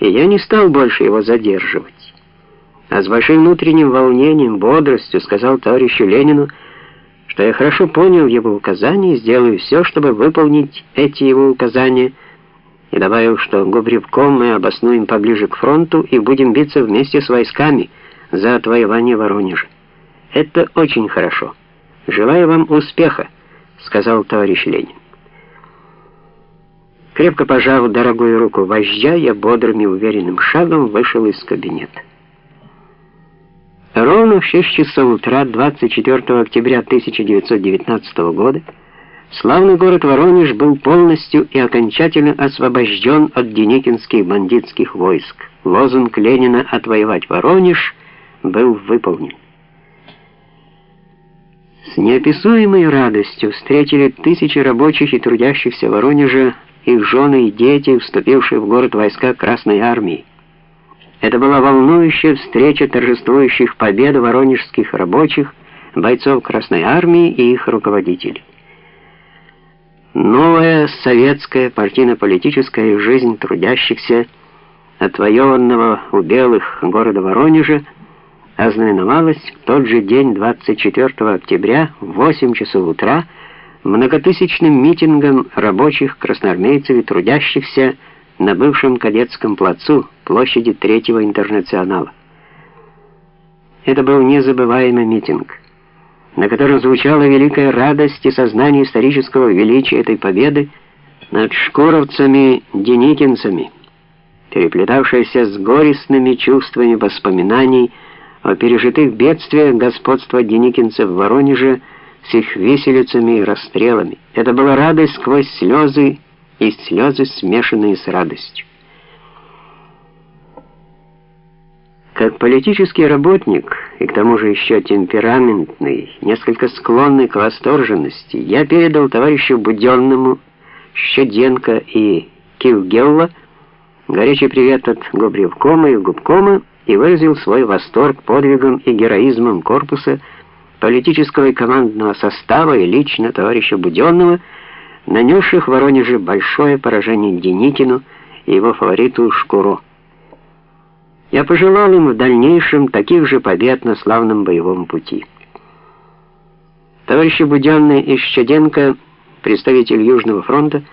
и я не стал больше его задерживать. А с большим внутренним волнением, бодростью сказал товарищу Ленину, что я хорошо понял его указания и сделаю все, чтобы выполнить эти его указания, и добавил, что Губревком мы обоснуем поближе к фронту и будем биться вместе с войсками за отвоевание Воронежа. Это очень хорошо. Желаю вам успеха, сказал товарищ Ленин. Крепко пожав дорогую руку вождя, я бодрым и уверенным шагом вышел из кабинета. Ровно в 6 часов утра 24 октября 1919 года славный город Воронеж был полностью и окончательно освобожден от деникинских бандитских войск. Лозунг Ленина «Отвоевать Воронеж» был выполнен. С неописуемой радостью встретили тысячи рабочих и трудящихся Воронежа их жены и дети, вступившие в город войска Красной Армии. Это была волнующая встреча торжествующих победу воронежских рабочих, бойцов Красной Армии и их руководителей. Новая советская партийно-политическая жизнь трудящихся, отвоеванного у белых города Воронежа, ознаменовалась в тот же день, 24 октября, в 8 часов утра, многотысячным митингом рабочих, красноармейцев и трудящихся на бывшем кадетском плацу, площади Третьего интернационала. Это был незабываемый митинг, на котором звучала великая радость и сознание исторического величия этой победы над шкуровцами-деникинцами, переплетавшаяся с горестными чувствами воспоминаний о пережитых бедствиях господства деникинцев в Воронеже, с их виселицами и расстрелами. Это была радость сквозь слезы, и слезы, смешанные с радостью. Как политический работник, и к тому же еще темпераментный, несколько склонный к восторженности, я передал товарищу Буденному, Щеденко и Килгелла горячий привет от Губревкома и Губкома и выразил свой восторг подвигом и героизмом корпуса, политического и командного состава и лично товарища Буденного, нанесших в Воронеже большое поражение Деникину и его фавориту Шкуро. Я пожелал им в дальнейшем таких же побед на славном боевом пути. Товарищи Буденный и Щеденко, представитель Южного фронта,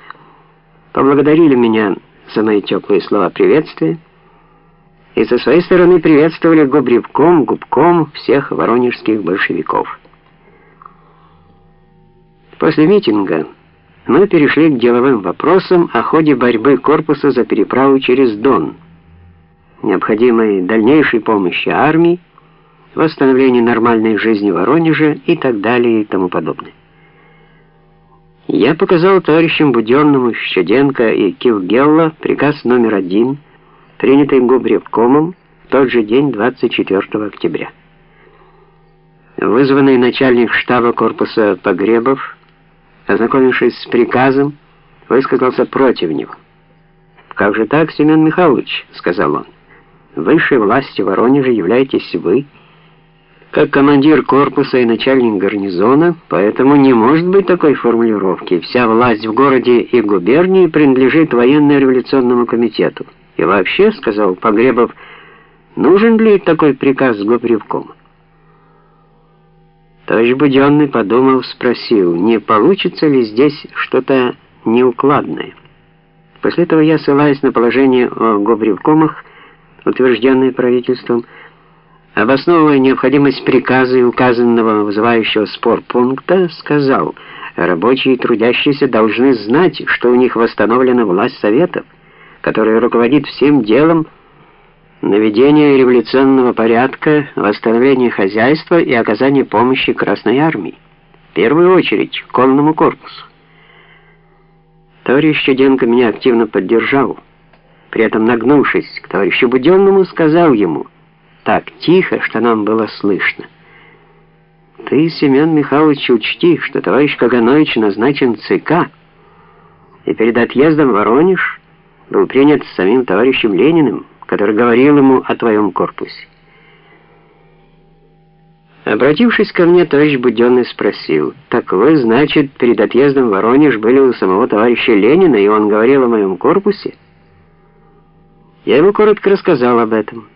поблагодарили меня за мои теплые слова приветствия, и со своей стороны приветствовали Гобревком, Губком всех воронежских большевиков. После митинга мы перешли к деловым вопросам о ходе борьбы корпуса за переправу через Дон, необходимой дальнейшей помощи армии, восстановлении нормальной жизни в Воронеже и так далее и тому подобное. Я показал товарищам Буденному, Щеденко и Кивгелла приказ номер один – принятый Губревкомом в тот же день, 24 октября. Вызванный начальник штаба корпуса Погребов, ознакомившись с приказом, высказался против него. «Как же так, Семен Михайлович?» — сказал он. «Высшей властью Воронежа являетесь вы, как командир корпуса и начальник гарнизона, поэтому не может быть такой формулировки. Вся власть в городе и губернии принадлежит военно-революционному комитету». И вообще, сказал Погребов, нужен ли такой приказ Гопревкома? Товарищ Буденный, подумал, спросил, не получится ли здесь что-то неукладное. После этого я, ссылаясь на положение о Гобревкомах, утвержденное правительством, обосновывая необходимость приказа и указанного вызывающего спор пункта, сказал, рабочие и трудящиеся должны знать, что у них восстановлена власть Советов, который руководит всем делом наведения революционного порядка, восстановления хозяйства и оказания помощи Красной Армии, в первую очередь конному корпусу. Товарищ Чуденко меня активно поддержал, при этом нагнувшись к товарищу Буденному, сказал ему, так тихо, что нам было слышно, «Ты, Семен Михайлович, учти, что товарищ Каганович назначен ЦК, и перед отъездом в Воронеж был принят самим товарищем Лениным, который говорил ему о твоем корпусе. Обратившись ко мне, товарищ Буденный спросил, «Так вы, значит, перед отъездом в Воронеж были у самого товарища Ленина, и он говорил о моем корпусе?» Я ему коротко рассказал об этом.